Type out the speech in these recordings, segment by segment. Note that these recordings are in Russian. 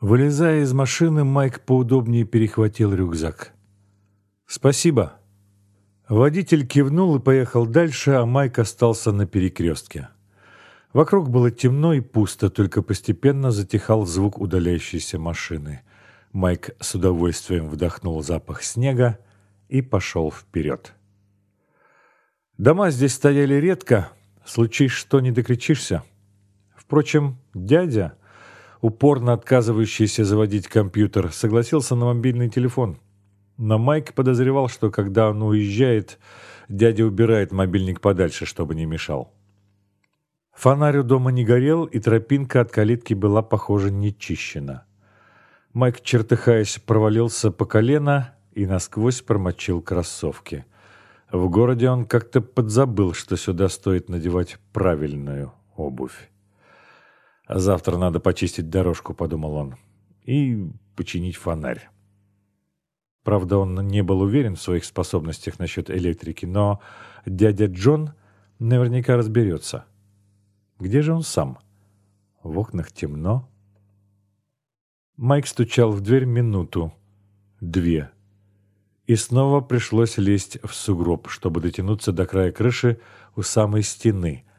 Вылезая из машины, Майк поудобнее перехватил рюкзак. «Спасибо». Водитель кивнул и поехал дальше, а Майк остался на перекрестке. Вокруг было темно и пусто, только постепенно затихал звук удаляющейся машины. Майк с удовольствием вдохнул запах снега и пошел вперед. Дома здесь стояли редко, случись что не докричишься. Впрочем, дядя упорно отказывающийся заводить компьютер, согласился на мобильный телефон. Но Майк подозревал, что когда он уезжает, дядя убирает мобильник подальше, чтобы не мешал. Фонарь у дома не горел, и тропинка от калитки была, похоже, не чищена. Майк, чертыхаясь, провалился по колено и насквозь промочил кроссовки. В городе он как-то подзабыл, что сюда стоит надевать правильную обувь. «Завтра надо почистить дорожку», — подумал он, — «и починить фонарь». Правда, он не был уверен в своих способностях насчет электрики, но дядя Джон наверняка разберется. Где же он сам? В окнах темно. Майк стучал в дверь минуту, две. И снова пришлось лезть в сугроб, чтобы дотянуться до края крыши у самой стены —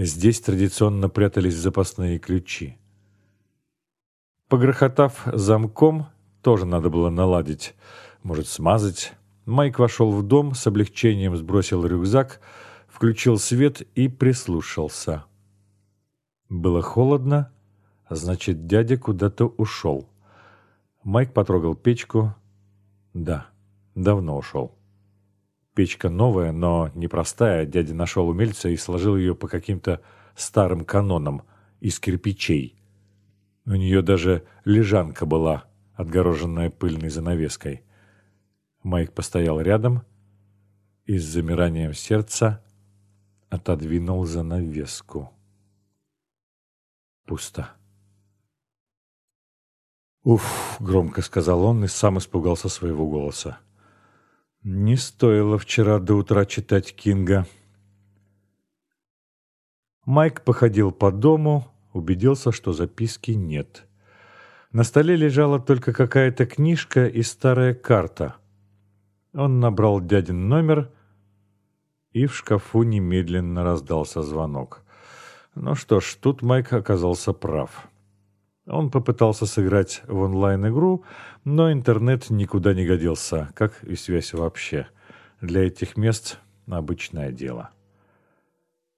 Здесь традиционно прятались запасные ключи. Погрохотав замком, тоже надо было наладить, может, смазать. Майк вошел в дом, с облегчением сбросил рюкзак, включил свет и прислушался. Было холодно, значит, дядя куда-то ушел. Майк потрогал печку. Да, давно ушел. Печка новая, но непростая. Дядя нашел умельца и сложил ее по каким-то старым канонам из кирпичей. У нее даже лежанка была, отгороженная пыльной занавеской. Майк постоял рядом и с замиранием сердца отодвинул занавеску. Пусто. «Уф!» — громко сказал он и сам испугался своего голоса. Не стоило вчера до утра читать Кинга. Майк походил по дому, убедился, что записки нет. На столе лежала только какая-то книжка и старая карта. Он набрал дядин номер, и в шкафу немедленно раздался звонок. Ну что ж, тут Майк оказался прав. Он попытался сыграть в онлайн-игру, но интернет никуда не годился, как и связь вообще. Для этих мест обычное дело.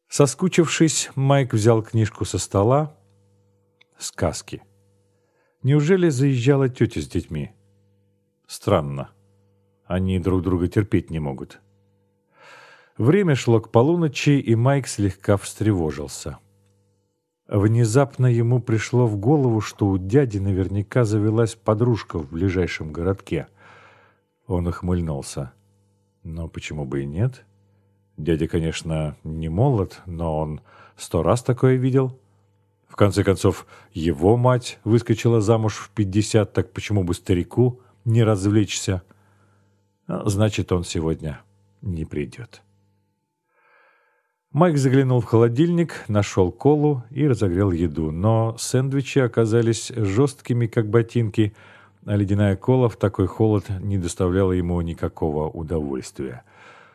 Соскучившись, Майк взял книжку со стола. Сказки. Неужели заезжала тетя с детьми? Странно. Они друг друга терпеть не могут. Время шло к полуночи, и Майк слегка встревожился. — Внезапно ему пришло в голову, что у дяди наверняка завелась подружка в ближайшем городке. Он ухмыльнулся. Но почему бы и нет? Дядя, конечно, не молод, но он сто раз такое видел. В конце концов, его мать выскочила замуж в пятьдесят, так почему бы старику не развлечься? Значит, он сегодня не придет. Майк заглянул в холодильник, нашел колу и разогрел еду, но сэндвичи оказались жесткими, как ботинки, а ледяная кола в такой холод не доставляла ему никакого удовольствия.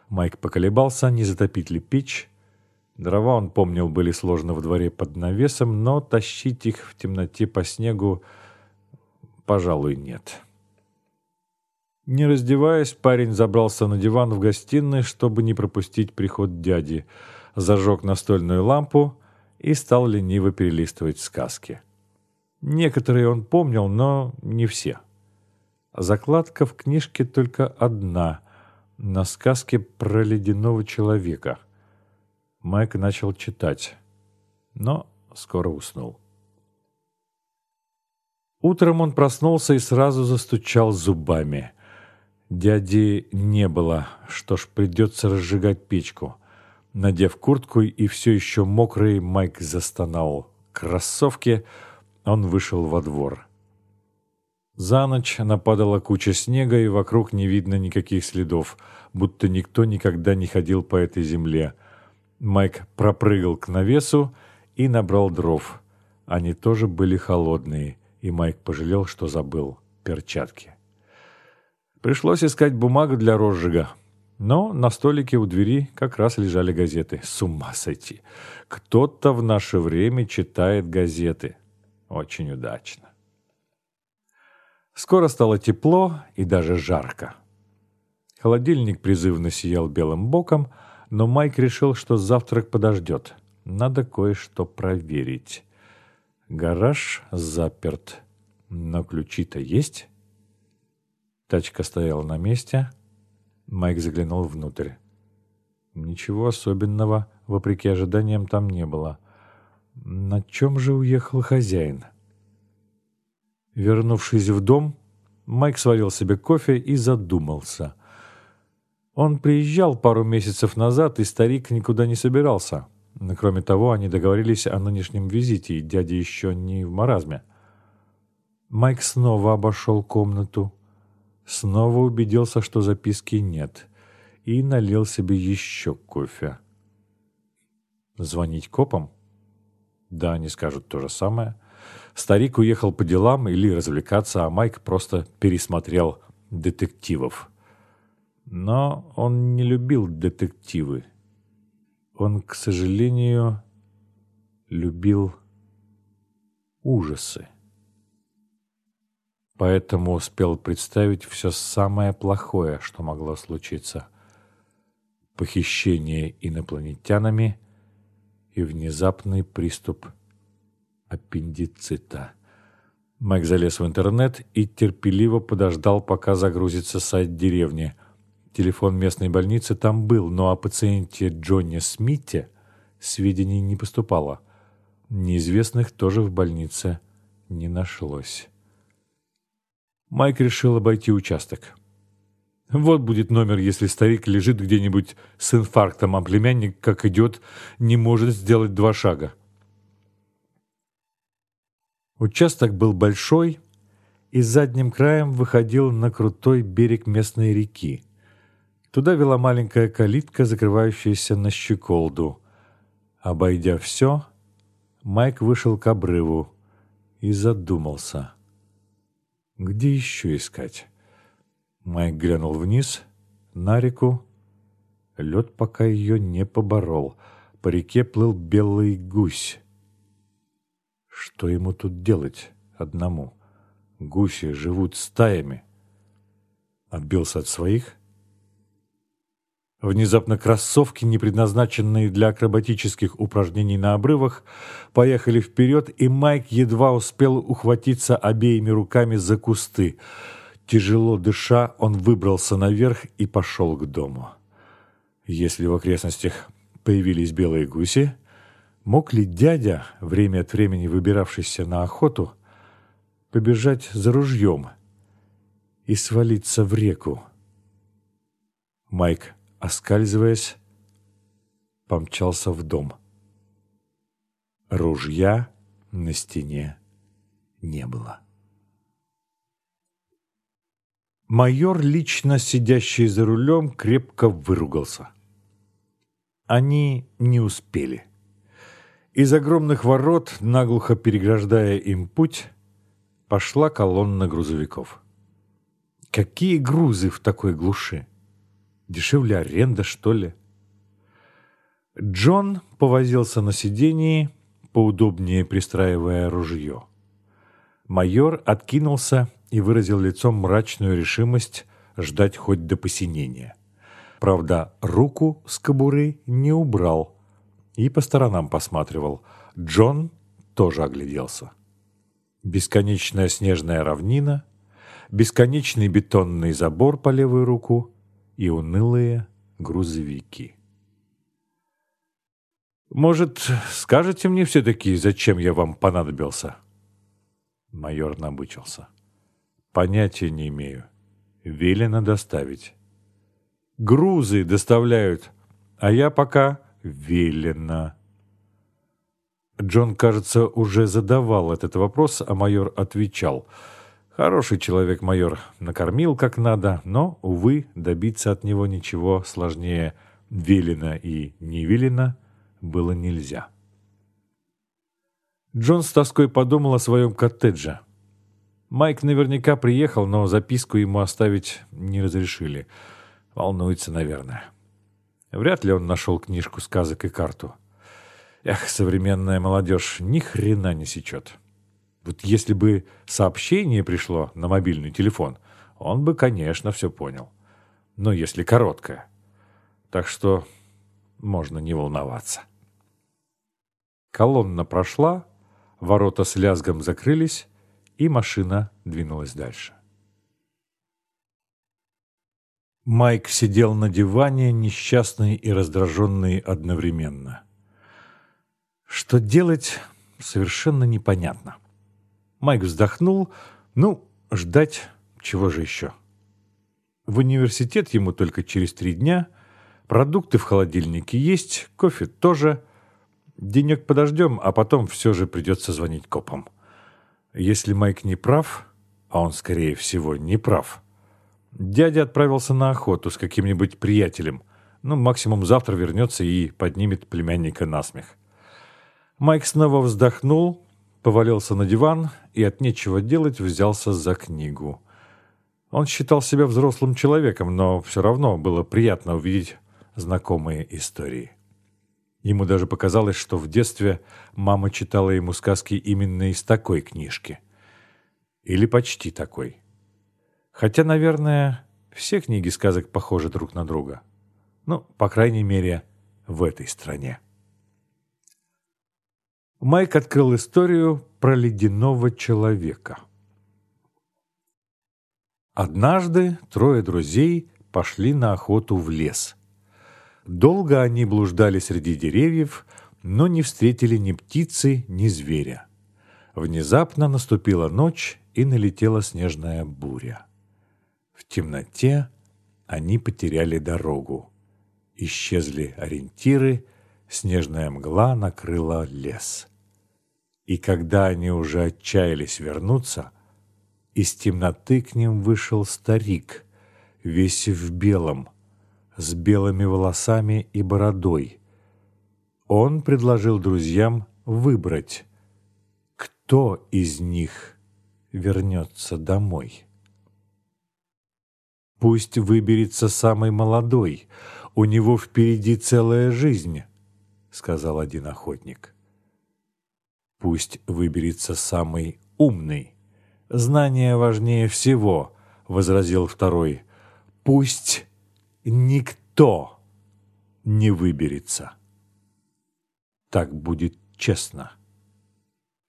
Майк поколебался, не затопить ли печь. Дрова, он помнил, были сложены в дворе под навесом, но тащить их в темноте по снегу, пожалуй, нет. Не раздеваясь, парень забрался на диван в гостиной, чтобы не пропустить приход дяди — зажег настольную лампу и стал лениво перелистывать сказки. Некоторые он помнил, но не все. Закладка в книжке только одна, на сказке про ледяного человека. Майк начал читать, но скоро уснул. Утром он проснулся и сразу застучал зубами. Дяди не было, что ж, придется разжигать печку. Надев куртку и все еще мокрый, Майк застонал. Кроссовки, он вышел во двор. За ночь нападала куча снега, и вокруг не видно никаких следов, будто никто никогда не ходил по этой земле. Майк пропрыгал к навесу и набрал дров. Они тоже были холодные, И Майк пожалел, что забыл перчатки. Пришлось искать бумагу для розжига. Но на столике у двери как раз лежали газеты. С ума сойти. Кто-то в наше время читает газеты. Очень удачно. Скоро стало тепло и даже жарко. Холодильник призывно сиял белым боком, но Майк решил, что завтрак подождет. Надо кое-что проверить. Гараж заперт, но ключи-то есть? Тачка стояла на месте. Майк заглянул внутрь. Ничего особенного, вопреки ожиданиям, там не было. На чем же уехал хозяин? Вернувшись в дом, Майк сварил себе кофе и задумался — он приезжал пару месяцев назад, и старик никуда не собирался. Кроме того, они договорились о нынешнем визите, и дядя еще не в маразме. Майк снова обошел комнату, снова убедился, что записки нет, и налил себе еще кофе. Звонить копам? Да, они скажут то же самое. Старик уехал по делам или развлекаться, а Майк просто пересмотрел детективов. Но он не любил детективы. Он, к сожалению, любил ужасы. Поэтому успел представить все самое плохое, что могло случиться. Похищение инопланетянами и внезапный приступ аппендицита. Майк залез в интернет и терпеливо подождал, пока загрузится сайт деревни – Телефон местной больницы там был, но о пациенте Джонни Смите сведений не поступало. Неизвестных тоже в больнице не нашлось. Майк решил обойти участок. Вот будет номер, если старик лежит где-нибудь с инфарктом, а племянник, как идет, не может сделать два шага. Участок был большой и задним краем выходил на крутой берег местной реки. Туда вела маленькая калитка, закрывающаяся на щеколду. Обойдя все, Майк вышел к обрыву и задумался. Где еще искать? Майк глянул вниз, на реку. Лед пока ее не поборол. По реке плыл белый гусь. Что ему тут делать одному? Гуси живут стаями. Отбился от своих — Внезапно кроссовки, не предназначенные для акробатических упражнений на обрывах, поехали вперед, и Майк едва успел ухватиться обеими руками за кусты. Тяжело дыша, он выбрался наверх и пошел к дому. Если в окрестностях появились белые гуси, мог ли дядя, время от времени выбиравшийся на охоту, побежать за ружьем и свалиться в реку? Майк оскальзываясь, помчался в дом. Ружья на стене не было. Майор, лично сидящий за рулем, крепко выругался. Они не успели. Из огромных ворот, наглухо переграждая им путь, пошла колонна грузовиков. Какие грузы в такой глуши? Дешевле аренда, что ли? Джон повозился на сидении, поудобнее пристраивая ружье. Майор откинулся и выразил лицом мрачную решимость ждать хоть до посинения. Правда, руку с кобуры не убрал и по сторонам посматривал. Джон тоже огляделся. Бесконечная снежная равнина, бесконечный бетонный забор по левую руку — и унылые грузовики. «Может, скажете мне все-таки, зачем я вам понадобился?» Майор набычился. «Понятия не имею. Велено доставить. Грузы доставляют, а я пока велено». Джон, кажется, уже задавал этот вопрос, а майор отвечал – Хороший человек майор, накормил как надо, но, увы, добиться от него ничего сложнее велено и не велено было нельзя. Джон с тоской подумал о своем коттедже. Майк наверняка приехал, но записку ему оставить не разрешили. Волнуется, наверное. Вряд ли он нашел книжку сказок и карту. Эх, современная молодежь ни хрена не сечет. Вот если бы сообщение пришло на мобильный телефон, он бы, конечно, все понял. Но если короткое. Так что можно не волноваться. Колонна прошла, ворота с лязгом закрылись, и машина двинулась дальше. Майк сидел на диване, несчастный и раздраженный одновременно. Что делать, совершенно непонятно. Майк вздохнул. Ну, ждать, чего же еще? В университет ему только через три дня. Продукты в холодильнике есть, кофе тоже. Денег подождем, а потом все же придется звонить копам. Если Майк не прав, а он, скорее всего, не прав, дядя отправился на охоту с каким-нибудь приятелем. Ну, максимум завтра вернется и поднимет племянника на смех. Майк снова вздохнул, повалился на диван и от нечего делать взялся за книгу. Он считал себя взрослым человеком, но все равно было приятно увидеть знакомые истории. Ему даже показалось, что в детстве мама читала ему сказки именно из такой книжки. Или почти такой. Хотя, наверное, все книги сказок похожи друг на друга. Ну, по крайней мере, в этой стране. Майк открыл историю про ледяного человека. Однажды трое друзей пошли на охоту в лес – Долго они блуждали среди деревьев, но не встретили ни птицы, ни зверя. Внезапно наступила ночь, и налетела снежная буря. В темноте они потеряли дорогу. Исчезли ориентиры, снежная мгла накрыла лес. И когда они уже отчаялись вернуться, из темноты к ним вышел старик, весь в белом – с белыми волосами и бородой. Он предложил друзьям выбрать, кто из них вернется домой. Пусть выберется самый молодой, у него впереди целая жизнь, сказал один охотник. Пусть выберется самый умный. Знание важнее всего, возразил второй. Пусть никто не выберется. Так будет честно,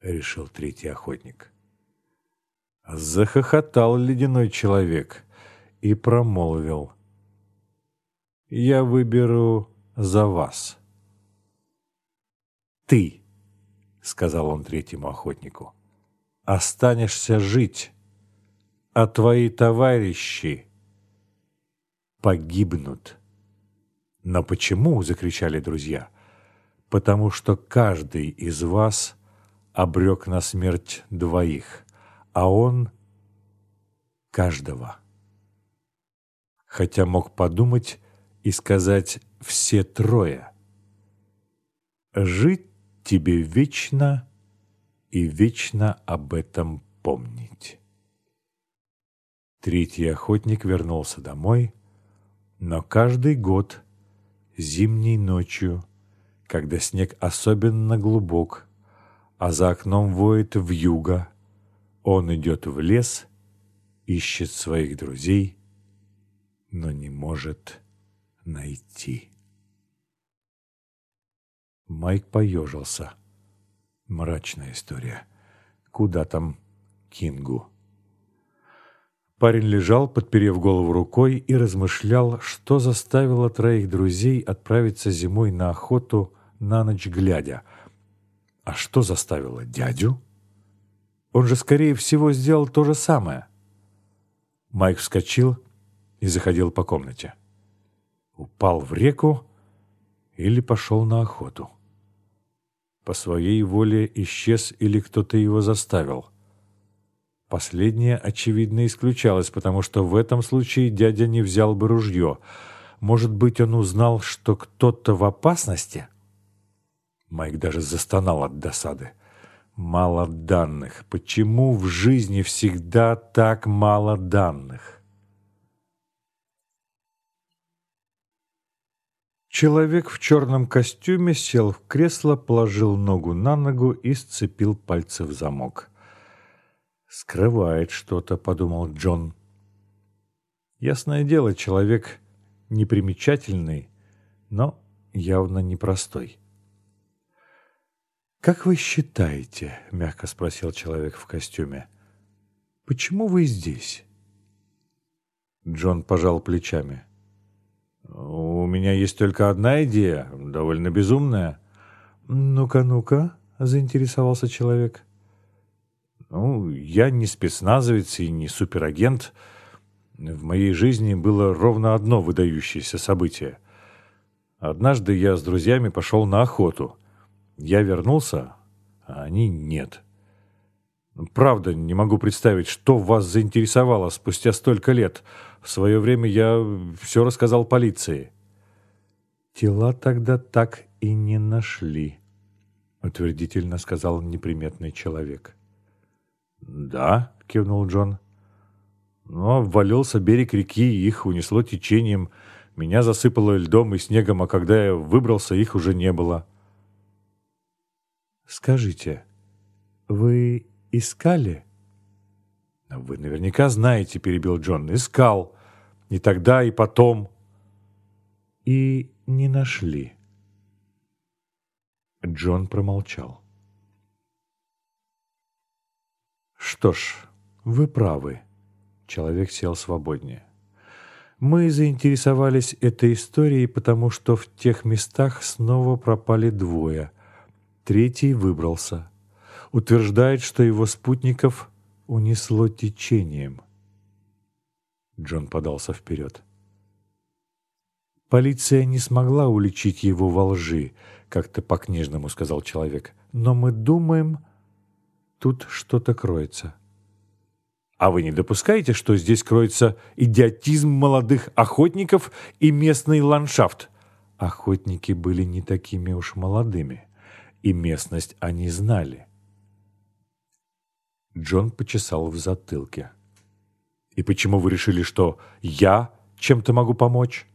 решил третий охотник. Захохотал ледяной человек и промолвил. «Я выберу за вас». «Ты», — сказал он третьему охотнику, — «останешься жить, а твои товарищи погибнут. «Но почему?» — закричали друзья. «Потому что каждый из вас обрек на смерть двоих, а он — каждого». Хотя мог подумать и сказать «все трое». «Жить тебе вечно и вечно об этом помнить». Третий охотник вернулся домой — но каждый год, зимней ночью, когда снег особенно глубок, а за окном воет вьюга, он идет в лес, ищет своих друзей, но не может найти. Майк поежился. Мрачная история. Куда там Кингу? Парень лежал, подперев голову рукой, и размышлял, что заставило троих друзей отправиться зимой на охоту на ночь глядя. А что заставило дядю? Он же, скорее всего, сделал то же самое. Майк вскочил и заходил по комнате. Упал в реку или пошел на охоту. По своей воле исчез или кто-то его заставил — Последнее, очевидно, исключалось, потому что в этом случае дядя не взял бы ружье. Может быть, он узнал, что кто-то в опасности? Майк даже застонал от досады. Мало данных. Почему в жизни всегда так мало данных? Человек в черном костюме сел в кресло, положил ногу на ногу и сцепил пальцы в замок. «Скрывает что-то», — подумал Джон. Ясное дело, человек непримечательный, но явно непростой. «Как вы считаете, — мягко спросил человек в костюме, — почему вы здесь?» Джон пожал плечами. «У меня есть только одна идея, довольно безумная». «Ну-ка, ну-ка», — заинтересовался человек. «Ну, я не спецназовец и не суперагент. В моей жизни было ровно одно выдающееся событие. Однажды я с друзьями пошел на охоту — я вернулся, а они нет. Правда, не могу представить, что вас заинтересовало спустя столько лет. В свое время я все рассказал полиции. Тела тогда так и не нашли, утвердительно сказал неприметный человек. Да, кивнул Джон. Но обвалился берег реки, их унесло течением. Меня засыпало льдом и снегом, а когда я выбрался, их уже не было. Скажите, вы искали? Вы наверняка знаете, перебил Джон. Искал. И тогда, и потом. И не нашли. Джон промолчал. Что ж, вы правы. Человек сел свободнее. Мы заинтересовались этой историей, потому что в тех местах снова пропали двое — Третий выбрался. Утверждает, что его спутников унесло течением. Джон подался вперед. «Полиция не смогла уличить его во лжи», — как-то по-книжному сказал человек. «Но мы думаем, тут что-то кроется». «А вы не допускаете, что здесь кроется идиотизм молодых охотников и местный ландшафт?» Охотники были не такими уж молодыми и местность они знали. Джон почесал в затылке. «И почему вы решили, что я чем-то могу помочь?»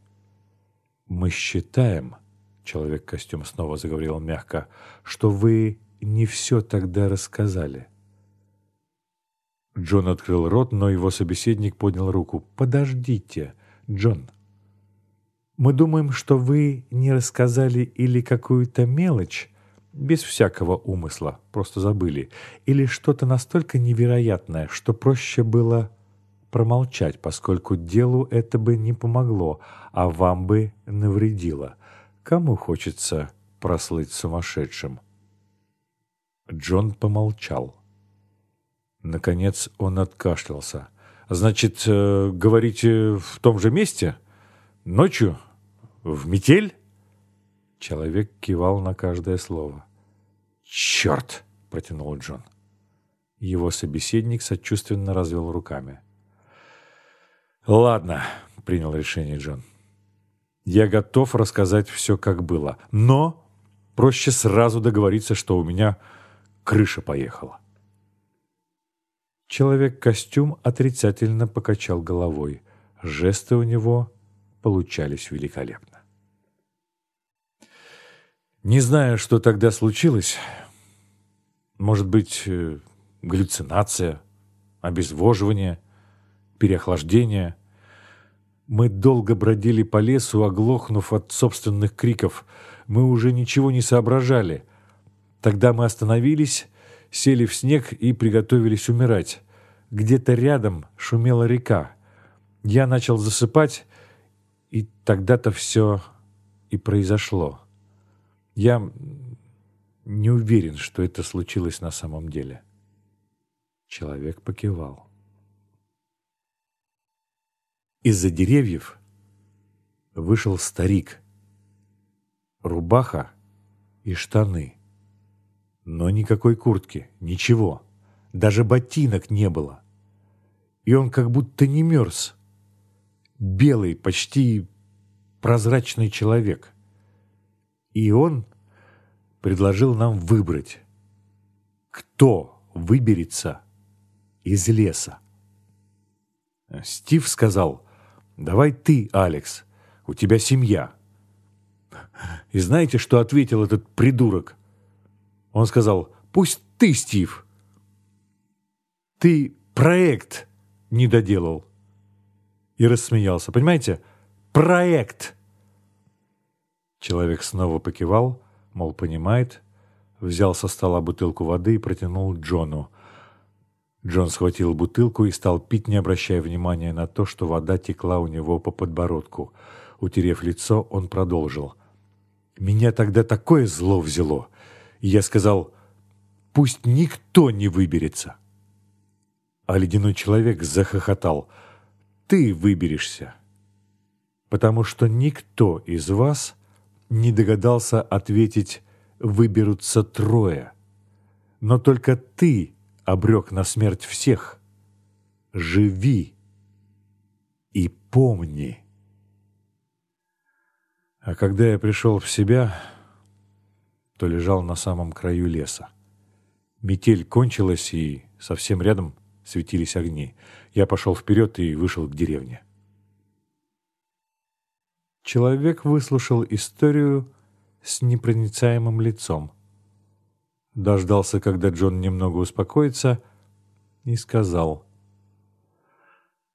«Мы считаем», — человек-костюм снова заговорил мягко, «что вы не все тогда рассказали». Джон открыл рот, но его собеседник поднял руку. «Подождите, Джон. Мы думаем, что вы не рассказали или какую-то мелочь, без всякого умысла, просто забыли, или что-то настолько невероятное, что проще было промолчать, поскольку делу это бы не помогло, а вам бы навредило. Кому хочется прослыть сумасшедшим? Джон помолчал. Наконец он откашлялся. «Значит, э, говорите, в том же месте? Ночью? В метель?» Человек кивал на каждое слово. «Черт!» — протянул Джон. Его собеседник сочувственно развел руками. «Ладно», — принял решение Джон. «Я готов рассказать все, как было, но проще сразу договориться, что у меня крыша поехала». Человек-костюм отрицательно покачал головой. Жесты у него получались великолепно. Не знаю, что тогда случилось. Может быть, э, галлюцинация, обезвоживание, переохлаждение. Мы долго бродили по лесу, оглохнув от собственных криков. Мы уже ничего не соображали. Тогда мы остановились, сели в снег и приготовились умирать. Где-то рядом шумела река. Я начал засыпать, и тогда-то все и произошло. Я не уверен, что это случилось на самом деле. Человек покивал. Из-за деревьев вышел старик. Рубаха и штаны. Но никакой куртки, ничего. Даже ботинок не было. И он как будто не мерз. Белый, почти прозрачный человек — и он предложил нам выбрать. кто выберется из леса. Стив сказал, «Давай ты, Алекс, у тебя семья». И знаете, что ответил этот придурок? Он сказал, «Пусть ты, Стив. Ты проект не доделал». И рассмеялся. Понимаете? Проект. Человек снова покивал, мол, понимает, взял со стола бутылку воды и протянул Джону. Джон схватил бутылку и стал пить, не обращая внимания на то, что вода текла у него по подбородку. Утерев лицо, он продолжил. «Меня тогда такое зло взяло!» И я сказал, «Пусть никто не выберется!» А ледяной человек захохотал. «Ты выберешься!» Потому что никто из вас не догадался ответить «выберутся трое». Но только ты обрек на смерть всех. Живи и помни. А когда я пришел в себя, то лежал на самом краю леса. Метель кончилась, и совсем рядом светились огни. Я пошел вперед и вышел к деревне. Человек выслушал историю с непроницаемым лицом дождался, когда Джон немного успокоится, и сказал,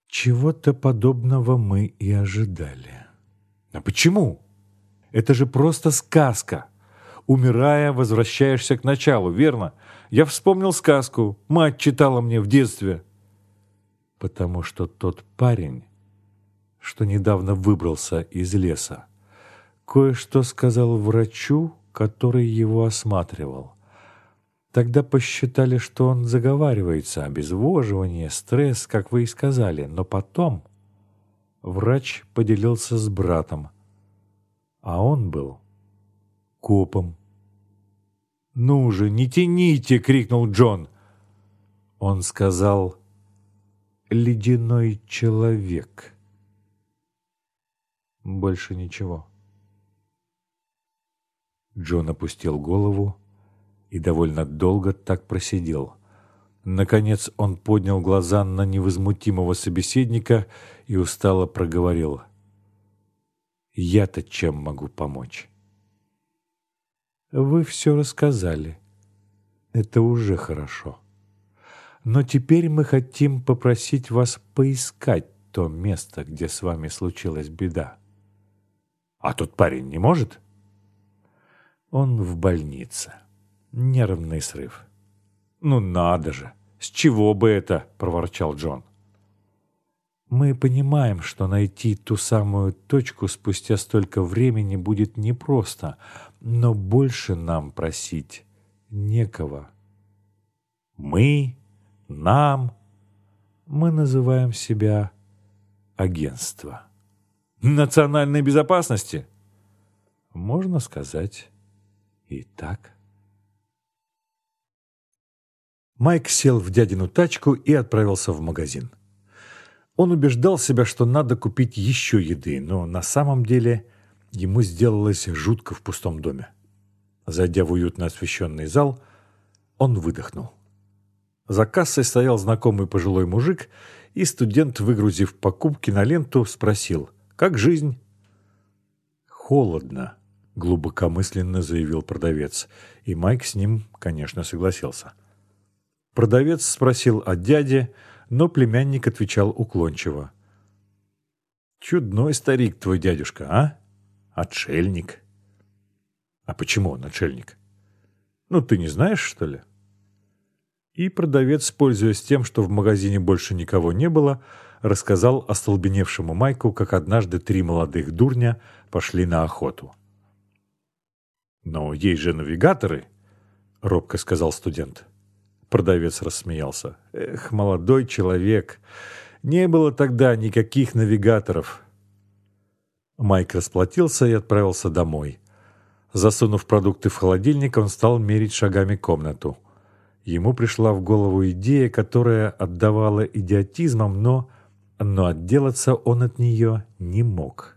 «Чего-то подобного мы и ожидали». «А почему? Это же просто сказка. Умирая, возвращаешься к началу, верно? Я вспомнил сказку, мать читала мне в детстве». «Потому что тот парень, что недавно выбрался из леса, кое-что сказал врачу, который его осматривал. Тогда посчитали, что он заговаривается, обезвоживание, стресс, как вы и сказали. Но потом врач поделился с братом, а он был копом. «Ну же, не тяните!» — крикнул Джон. Он сказал «Ледяной человек». Больше ничего. Джон опустил голову и довольно долго так просидел. Наконец он поднял глаза на невозмутимого собеседника и устало проговорил. «Я-то чем могу помочь?» «Вы все рассказали. Это уже хорошо. Но теперь мы хотим попросить вас поискать то место, где с вами случилась беда». «А тот парень не может?» «Он в больнице». Нервный срыв. «Ну надо же! С чего бы это?» — проворчал Джон. «Мы понимаем, что найти ту самую точку спустя столько времени будет непросто, но больше нам просить некого». «Мы? Нам?» Мы называем себя агентство. «Национальной безопасности?» Можно сказать и так. Майк сел в дядину тачку и отправился в магазин. Он убеждал себя, что надо купить еще еды, но на самом деле ему сделалось жутко в пустом доме. Зайдя в уютно освещенный зал, он выдохнул. За кассой стоял знакомый пожилой мужик, и студент, выгрузив покупки на ленту, спросил «Как жизнь?» «Холодно», — глубокомысленно заявил продавец, и Майк с ним, конечно, согласился. — Продавец спросил о дяде, но племянник отвечал уклончиво. «Чудной старик твой дядюшка, а? Отшельник». «А почему он отшельник?» «Ну, ты не знаешь, что ли?» И продавец, пользуясь тем, что в магазине больше никого не было, рассказал остолбеневшему Майку, как однажды три молодых дурня пошли на охоту. «Но есть же навигаторы», — робко сказал студент. Продавец рассмеялся. «Эх, молодой человек, не было тогда никаких навигаторов». Майк расплатился и отправился домой. Засунув продукты в холодильник, он стал мерить шагами комнату. Ему пришла в голову идея, которая отдавала идиотизмом, но, но отделаться он от нее не мог.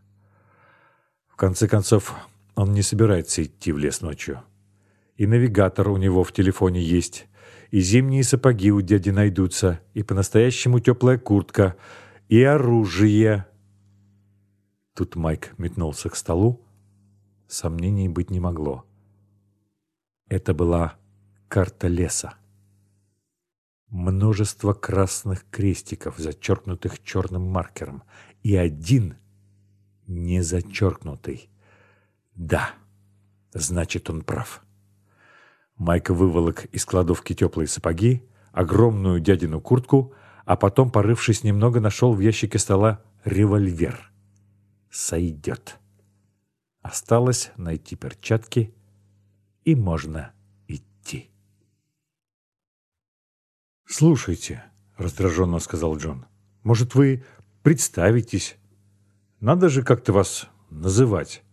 В конце концов, он не собирается идти в лес ночью. И навигатор у него в телефоне есть – И зимние сапоги у дяди найдутся, и по-настоящему теплая куртка, и оружие. Тут Майк метнулся к столу. Сомнений быть не могло. Это была карта леса. Множество красных крестиков, зачеркнутых черным маркером, и один не зачеркнутый. Да, значит, он прав. Майка выволок из кладовки теплые сапоги, огромную дядину куртку, а потом, порывшись немного, нашел в ящике стола револьвер. Сойдет. Осталось найти перчатки, и можно идти. «Слушайте», — раздраженно сказал Джон, — «может, вы представитесь? Надо же как-то вас называть.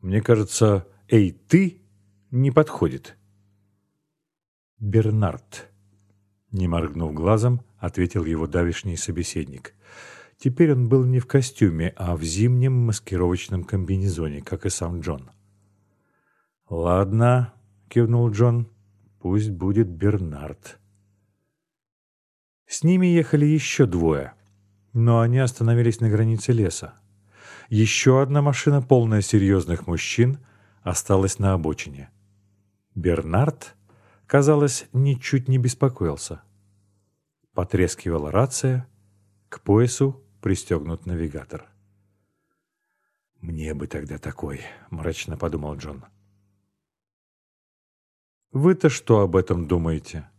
Мне кажется, «эй, ты» не подходит». «Бернард», — не моргнув глазом, ответил его давишний собеседник. Теперь он был не в костюме, а в зимнем маскировочном комбинезоне, как и сам Джон. «Ладно», — кивнул Джон, — «пусть будет Бернард». С ними ехали еще двое, но они остановились на границе леса. Еще одна машина, полная серьезных мужчин, осталась на обочине. Бернард казалось, ничуть не беспокоился. Потрескивала рация, к поясу пристегнут навигатор. «Мне бы тогда такой», — мрачно подумал Джон. «Вы-то что об этом думаете?»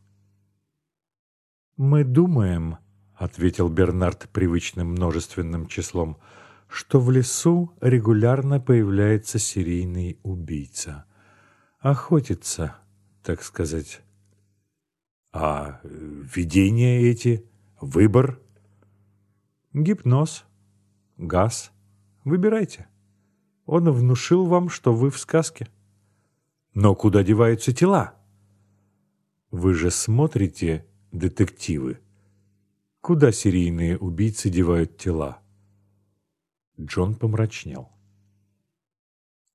«Мы думаем», — ответил Бернард привычным множественным числом, «что в лесу регулярно появляется серийный убийца. Охотится так сказать. А видения эти, выбор, гипноз, газ. Выбирайте. Он внушил вам, что вы в сказке. Но куда деваются тела? Вы же смотрите детективы. Куда серийные убийцы девают тела? Джон помрачнел.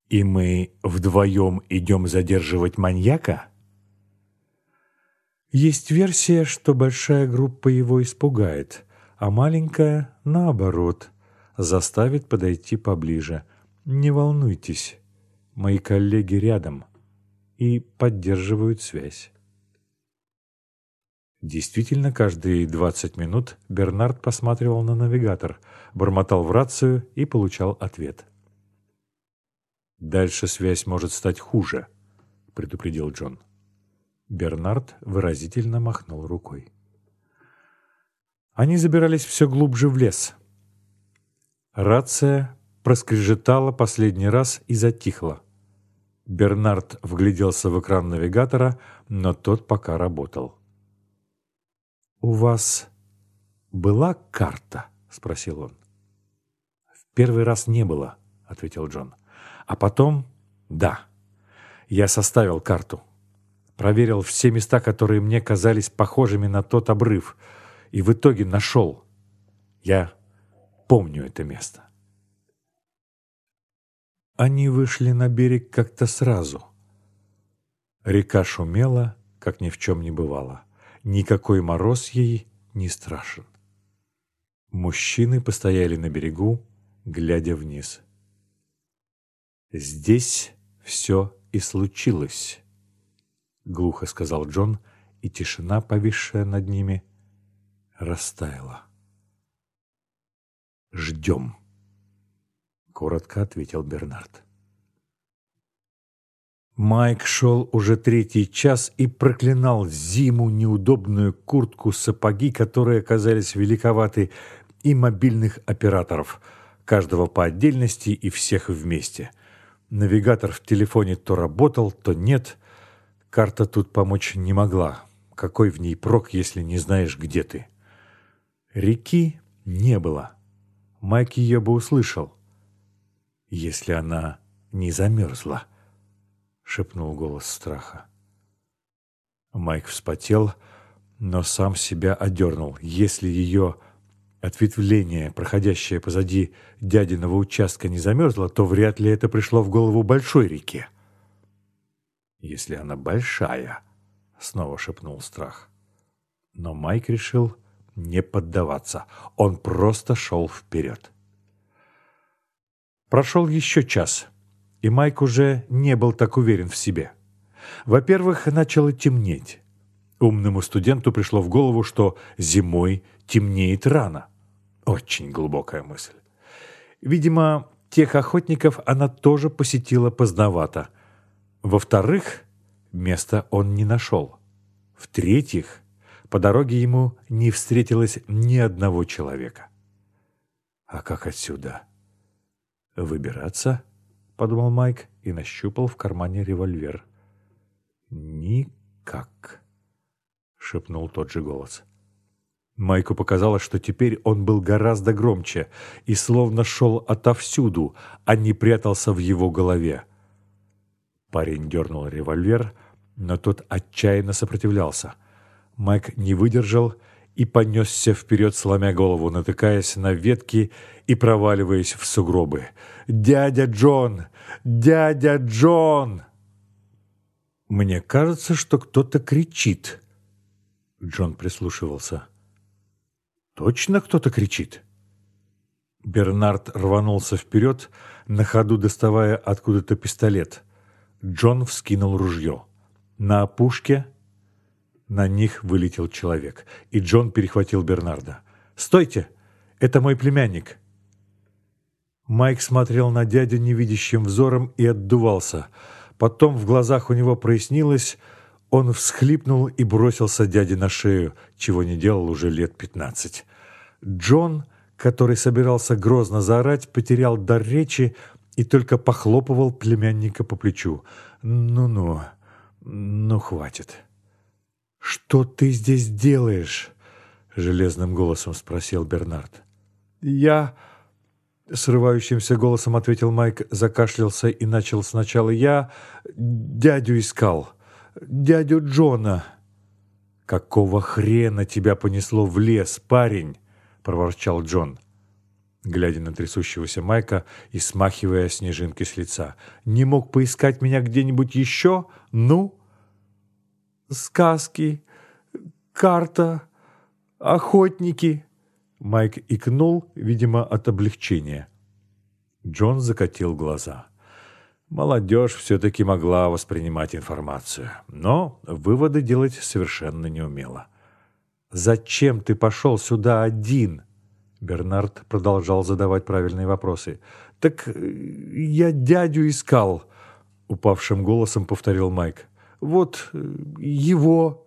«И мы вдвоем идем задерживать маньяка?» Есть версия, что большая группа его испугает, а маленькая, наоборот, заставит подойти поближе. Не волнуйтесь, мои коллеги рядом и поддерживают связь. Действительно, каждые 20 минут Бернард посматривал на навигатор, бормотал в рацию и получал ответ. «Дальше связь может стать хуже», — предупредил Джон. Бернард выразительно махнул рукой. Они забирались все глубже в лес. Рация проскрежетала последний раз и затихла. Бернард вгляделся в экран навигатора, но тот пока работал. «У вас была карта?» — спросил он. «В первый раз не было», — ответил Джон. «А потом — да. Я составил карту проверил все места, которые мне казались похожими на тот обрыв, и в итоге нашел. Я помню это место. Они вышли на берег как-то сразу. Река шумела, как ни в чем не бывало. Никакой мороз ей не страшен. Мужчины постояли на берегу, глядя вниз. Здесь все и случилось глухо сказал Джон, и тишина, повисшая над ними, растаяла. «Ждем», — коротко ответил Бернард. Майк шел уже третий час и проклинал зиму, неудобную куртку, сапоги, которые оказались великоваты, и мобильных операторов, каждого по отдельности и всех вместе. Навигатор в телефоне то работал, то нет — Карта тут помочь не могла. Какой в ней прок, если не знаешь, где ты? Реки не было. Майк ее бы услышал. Если она не замерзла, шепнул голос страха. Майк вспотел, но сам себя одернул. Если ее ответвление, проходящее позади дядиного участка, не замерзло, то вряд ли это пришло в голову большой реке если она большая, — снова шепнул страх. Но Майк решил не поддаваться. Он просто шел вперед. Прошел еще час, и Майк уже не был так уверен в себе. Во-первых, начало темнеть. Умному студенту пришло в голову, что зимой темнеет рано. Очень глубокая мысль. Видимо, тех охотников она тоже посетила поздновато. Во-вторых, места он не нашел. В-третьих, по дороге ему не встретилось ни одного человека. «А как отсюда?» «Выбираться?» — подумал Майк и нащупал в кармане револьвер. «Никак», — шепнул тот же голос. Майку показалось, что теперь он был гораздо громче и словно шел отовсюду, а не прятался в его голове. Парень дернул револьвер, но тот отчаянно сопротивлялся. Майк не выдержал и понесся вперед, сломя голову, натыкаясь на ветки и проваливаясь в сугробы. «Дядя Джон! Дядя Джон!» «Мне кажется, что кто-то кричит». Джон прислушивался. «Точно кто-то кричит?» Бернард рванулся вперед, на ходу доставая откуда-то пистолет. Джон вскинул ружье. На опушке на них вылетел человек, и Джон перехватил Бернарда. «Стойте! Это мой племянник!» Майк смотрел на дядю невидящим взором и отдувался. Потом в глазах у него прояснилось, он всхлипнул и бросился дяде на шею, чего не делал уже лет пятнадцать. Джон, который собирался грозно заорать, потерял дар речи и только похлопывал племянника по плечу. «Ну-ну, ну хватит». «Что ты здесь делаешь?» — железным голосом спросил Бернард. «Я...» — срывающимся голосом ответил Майк, закашлялся и начал сначала. «Я дядю искал. Дядю Джона». «Какого хрена тебя понесло в лес, парень?» — проворчал Джон, глядя на трясущегося Майка и смахивая снежинки с лица. «Не мог поискать меня где-нибудь еще? Ну?» Сказки, карта, охотники». Майк икнул, видимо, от облегчения. Джон закатил глаза. Молодежь все-таки могла воспринимать информацию, но выводы делать совершенно не умела. «Зачем ты пошел сюда один?» Бернард продолжал задавать правильные вопросы. «Так я дядю искал», — упавшим голосом повторил Майк. Вот э, его...»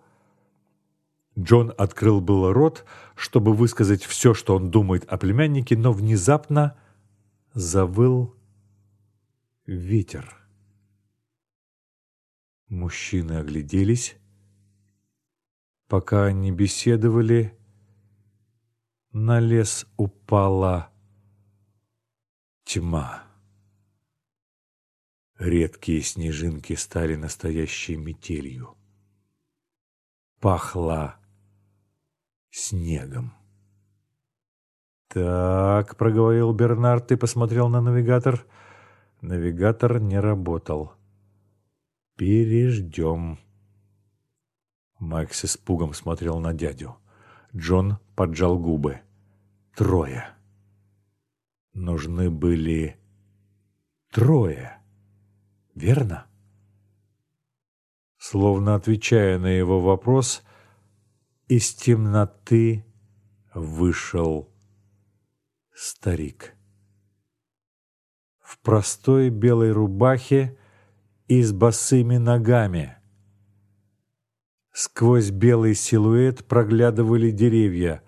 Джон открыл было рот, чтобы высказать все, что он думает о племяннике, но внезапно завыл ветер. Мужчины огляделись. Пока они беседовали, на лес упала тьма. Редкие снежинки стали настоящей метелью. Пахло снегом. «Так», — проговорил Бернард и посмотрел на навигатор. Навигатор не работал. «Переждем». Майк с испугом смотрел на дядю. Джон поджал губы. «Трое». Нужны были трое верно?» Словно отвечая на его вопрос, из темноты вышел старик. В простой белой рубахе и с босыми ногами. Сквозь белый силуэт проглядывали деревья.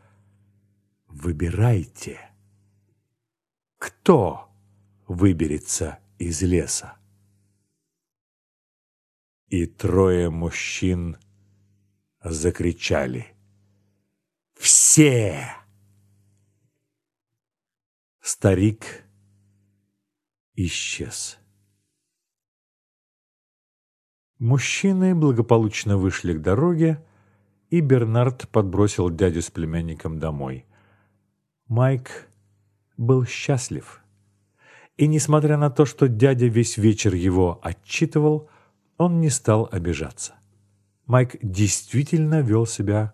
«Выбирайте, кто выберется из леса?» И трое мужчин закричали «Все!». Старик исчез. Мужчины благополучно вышли к дороге, и Бернард подбросил дядю с племянником домой. Майк был счастлив. И несмотря на то, что дядя весь вечер его отчитывал, он не стал обижаться. Майк действительно вел себя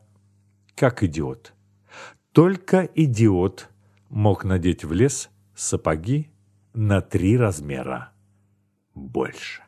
как идиот. Только идиот мог надеть в лес сапоги на три размера больше.